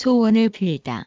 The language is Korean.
소원을 빌다.